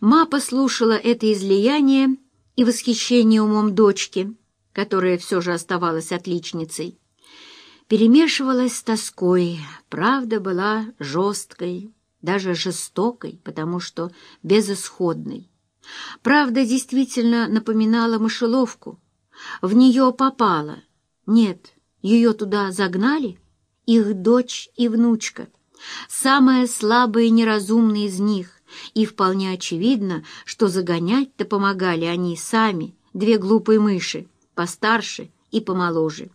Мапа слушала это излияние и восхищение умом дочки, которая все же оставалась отличницей. Перемешивалась с тоской, правда была жесткой, даже жестокой, потому что безысходной. Правда действительно напоминала мышеловку. В нее попала. Нет, ее туда загнали. Их дочь и внучка. Самая слабая и неразумная из них. И вполне очевидно, что загонять-то помогали они сами, две глупые мыши, постарше и помоложе.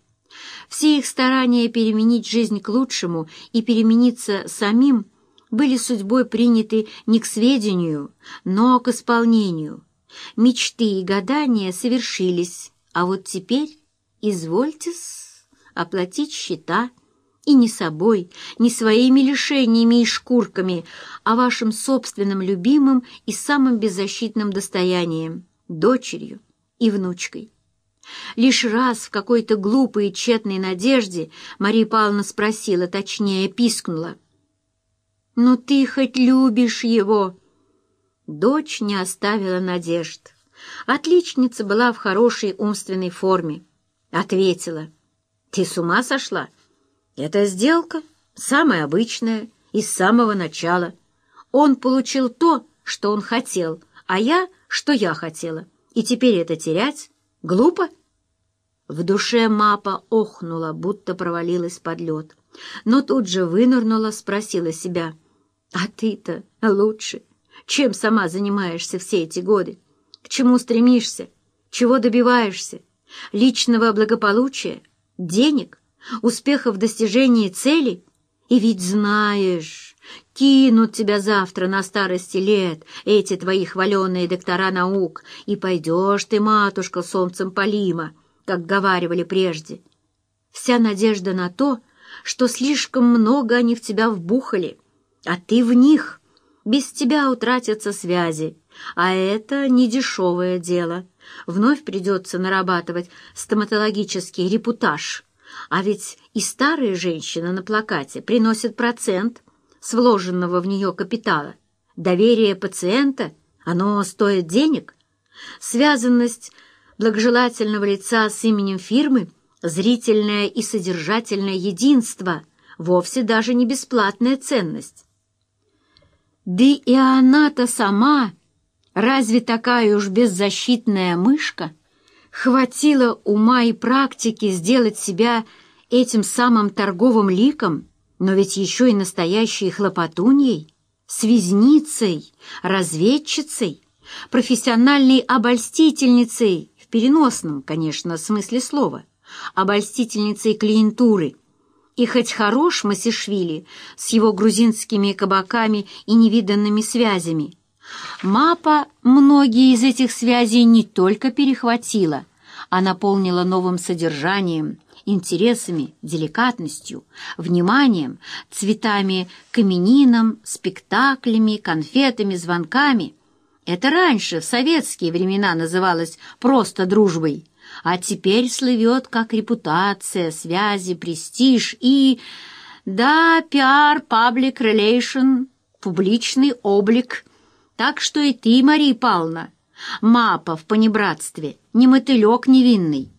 Все их старания переменить жизнь к лучшему и перемениться самим были судьбой приняты не к сведению, но к исполнению. Мечты и гадания совершились, а вот теперь извольте оплатить счета, и не собой, не своими лишениями и шкурками, а вашим собственным любимым и самым беззащитным достоянием — дочерью и внучкой. Лишь раз в какой-то глупой и тщетной надежде Мария Павловна спросила, точнее, пискнула — «Ну ты хоть любишь его?» Дочь не оставила надежд. Отличница была в хорошей умственной форме. Ответила. «Ты с ума сошла? Это сделка, самая обычная, из самого начала. Он получил то, что он хотел, а я, что я хотела. И теперь это терять? Глупо?» В душе Мапа охнула, будто провалилась под лед. Но тут же вынырнула, спросила себя — а ты-то лучше. Чем сама занимаешься все эти годы? К чему стремишься? Чего добиваешься? Личного благополучия? Денег? Успехов в достижении цели? И ведь знаешь, кинут тебя завтра на старости лет эти твои хваленые доктора наук, и пойдешь ты, матушка, солнцем полима, как говаривали прежде. Вся надежда на то, что слишком много они в тебя вбухали — а ты в них. Без тебя утратятся связи, а это не дешевое дело. Вновь придется нарабатывать стоматологический репутаж. А ведь и старые женщины на плакате приносят процент с вложенного в нее капитала. Доверие пациента, оно стоит денег. Связанность благожелательного лица с именем фирмы, зрительное и содержательное единство — вовсе даже не бесплатная ценность. Да и она-то сама, разве такая уж беззащитная мышка, хватило ума и практики сделать себя этим самым торговым ликом, но ведь еще и настоящей хлопотуньей, связницей, разведчицей, профессиональной обольстительницей, в переносном, конечно, смысле слова, обольстительницей клиентуры — и хоть хорош Масишвили с его грузинскими кабаками и невиданными связями, Мапа многие из этих связей не только перехватила, а наполнила новым содержанием, интересами, деликатностью, вниманием, цветами, каменином, спектаклями, конфетами, звонками. Это раньше, в советские времена, называлось просто дружбой а теперь слывет как репутация, связи, престиж и... Да, пиар, паблик релейшн, публичный облик. Так что и ты, Мария Павловна, мапа в понебратстве, не мотылек невинный,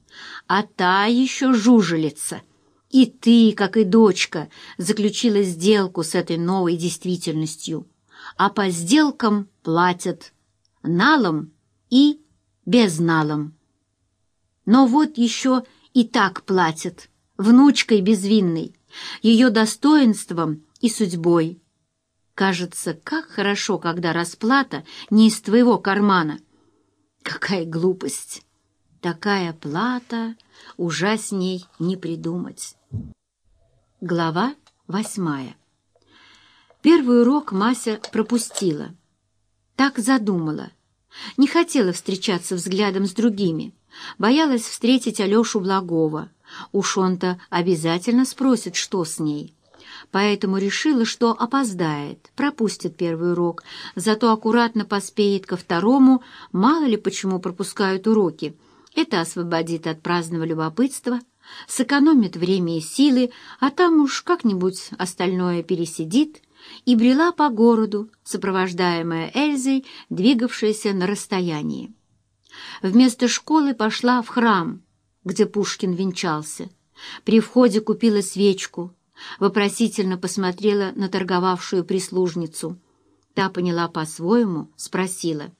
а та еще жужелица. И ты, как и дочка, заключила сделку с этой новой действительностью. А по сделкам платят налом и безналом. Но вот еще и так платят, внучкой безвинной, ее достоинством и судьбой. Кажется, как хорошо, когда расплата не из твоего кармана. Какая глупость! Такая плата ужасней не придумать. Глава восьмая. Первый урок Мася пропустила. Так задумала. Не хотела встречаться взглядом с другими. Боялась встретить Алешу Благова. Уж он-то обязательно спросит, что с ней. Поэтому решила, что опоздает, пропустит первый урок, зато аккуратно поспеет ко второму, мало ли почему пропускают уроки. Это освободит от праздного любопытства, сэкономит время и силы, а там уж как-нибудь остальное пересидит, и брела по городу, сопровождаемая Эльзой, двигавшейся на расстоянии. Вместо школы пошла в храм, где Пушкин венчался. При входе купила свечку, вопросительно посмотрела на торговавшую прислужницу. Та поняла по-своему, спросила.